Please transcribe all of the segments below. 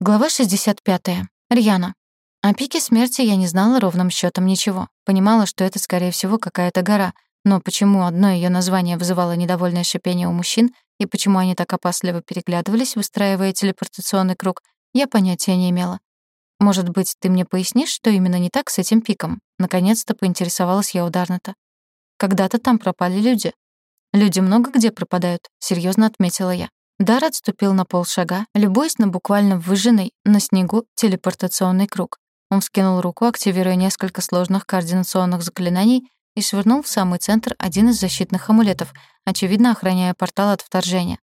Глава 65. Рьяна. О пике смерти я не знала ровным счетом ничего. Понимала, что это, скорее всего, какая-то гора, но почему одно ее название вызывало недовольное шипение у мужчин и почему они так опасливо переглядывались, выстраивая телепортационный круг, я понятия не имела. «Может быть, ты мне пояснишь, что именно не так с этим пиком?» Наконец-то поинтересовалась я у Дарната. «Когда-то там пропали люди». «Люди много где пропадают», — серьезно отметила я. Дар отступил на полшага, любуясь на буквально выжженный на снегу телепортационный круг. Он вскинул руку, активируя несколько сложных координационных заклинаний и швырнул в самый центр один из защитных амулетов, очевидно охраняя портал от вторжения.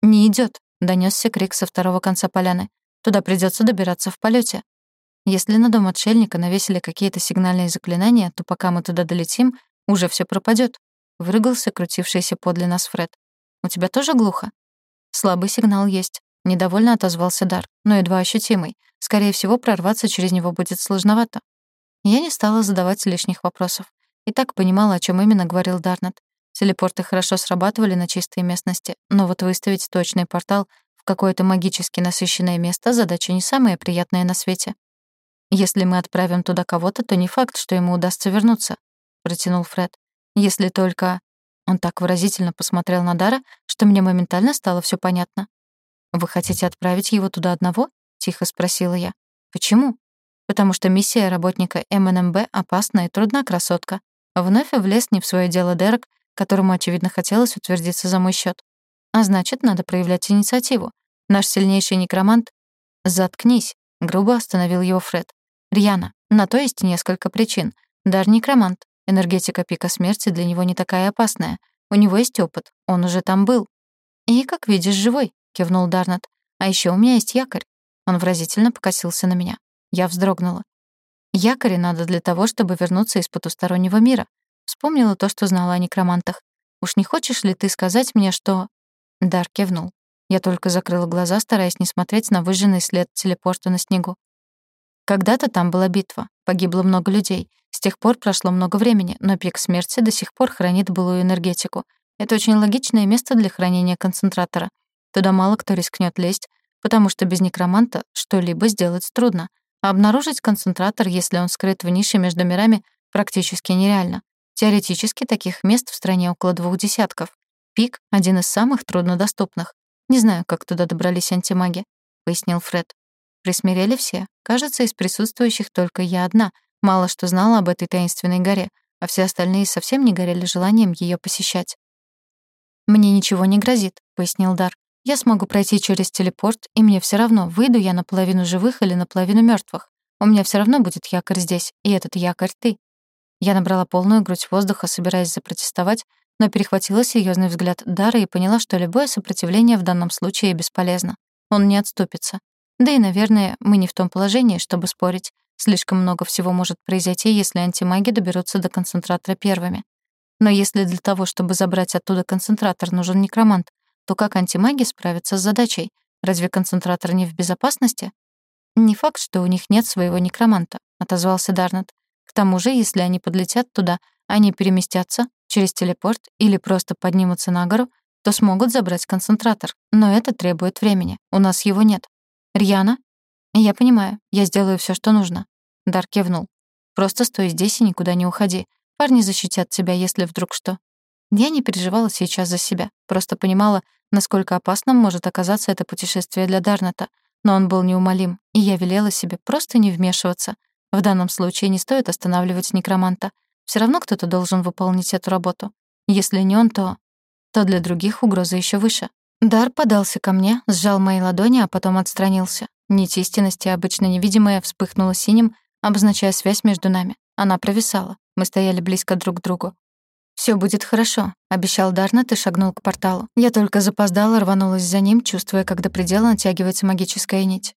«Не идёт», — донёсся крик со второго конца поляны. «Туда придётся добираться в полёте». Если на дом отшельника навесили какие-то сигнальные заклинания, то пока мы туда долетим, уже всё пропадёт. Вырыгался крутившийся подле нас Фред. «У тебя тоже глухо?» Слабый сигнал есть. Недовольно отозвался Дар, но едва ощутимый. Скорее всего, прорваться через него будет сложновато. Я не стала задавать лишних вопросов. И так понимала, о чем именно говорил Дарнет. Телепорты хорошо срабатывали на чистой местности, но вот выставить точный портал в какое-то магически насыщенное место — задача не самая приятная на свете. «Если мы отправим туда кого-то, то не факт, что ему удастся вернуться», — протянул Фред. «Если только...» Он так выразительно посмотрел на Дара, что мне моментально стало все понятно. «Вы хотите отправить его туда одного?» — тихо спросила я. «Почему?» «Потому что миссия работника МНМБ опасна и трудна, красотка». Вновь влез не в свое дело Дерек, которому, очевидно, хотелось утвердиться за мой счет. А значит, надо проявлять инициативу. Наш сильнейший некромант... «Заткнись», — грубо остановил его Фред. «Рьяна, на то есть несколько причин. Дар некромант, Энергетика пика смерти для него не такая опасная. У него есть опыт, он уже там был. «И, как видишь, живой», — кивнул Дарнат. «А еще у меня есть якорь». Он выразительно покосился на меня. Я вздрогнула. «Якори надо для того, чтобы вернуться из потустороннего мира». Вспомнила то, что знала о некромантах. «Уж не хочешь ли ты сказать мне, что...» Дар кивнул. Я только закрыла глаза, стараясь не смотреть на выжженный след телепорта на снегу. Когда-то там была битва, погибло много людей. С тех пор прошло много времени, но пик смерти до сих пор хранит былую энергетику. Это очень логичное место для хранения концентратора. Туда мало кто рискнет лезть, потому что без некроманта что-либо сделать трудно. А обнаружить концентратор, если он скрыт в нише между мирами, практически нереально. Теоретически таких мест в стране около двух десятков. Пик — один из самых труднодоступных. Не знаю, как туда добрались антимаги, — пояснил Фред. Присмирели все. Кажется, из присутствующих только я одна. Мало что знала об этой таинственной горе, а все остальные совсем не горели желанием ее посещать. «Мне ничего не грозит», — пояснил Дар. «Я смогу пройти через телепорт, и мне все равно, выйду я наполовину живых или наполовину мертвых. У меня все равно будет якорь здесь, и этот якорь — ты». Я набрала полную грудь воздуха, собираясь запротестовать, но перехватила серьезный взгляд Дара и поняла, что любое сопротивление в данном случае бесполезно. Он не отступится. Да и, наверное, мы не в том положении, чтобы спорить. Слишком много всего может произойти, если антимаги доберутся до концентратора первыми. Но если для того, чтобы забрать оттуда концентратор, нужен некромант, то как антимаги справятся с задачей? Разве концентратор не в безопасности? Не факт, что у них нет своего некроманта, отозвался Дарнет. К тому же, если они подлетят туда, они переместятся через телепорт или просто поднимутся на гору, то смогут забрать концентратор. Но это требует времени. У нас его нет. «Рьяна?» «Я понимаю. Я сделаю все, что нужно». Дар кивнул. «Просто стой здесь и никуда не уходи. Парни защитят тебя, если вдруг что». Я не переживала сейчас за себя, просто понимала, насколько опасным может оказаться это путешествие для Дарната. Но он был неумолим, и я велела себе просто не вмешиваться. В данном случае не стоит останавливать некроманта. Все равно кто-то должен выполнить эту работу. Если не он, то... То для других угроза еще выше. Дар подался ко мне, сжал мои ладони, а потом отстранился. Нить истинности, обычно невидимая, вспыхнула синим, обозначая связь между нами. Она провисала. Мы стояли близко друг к другу. Все будет хорошо», — обещал Дарнат и шагнул к порталу. Я только запоздала, рванулась за ним, чувствуя, как до предела натягивается магическая нить.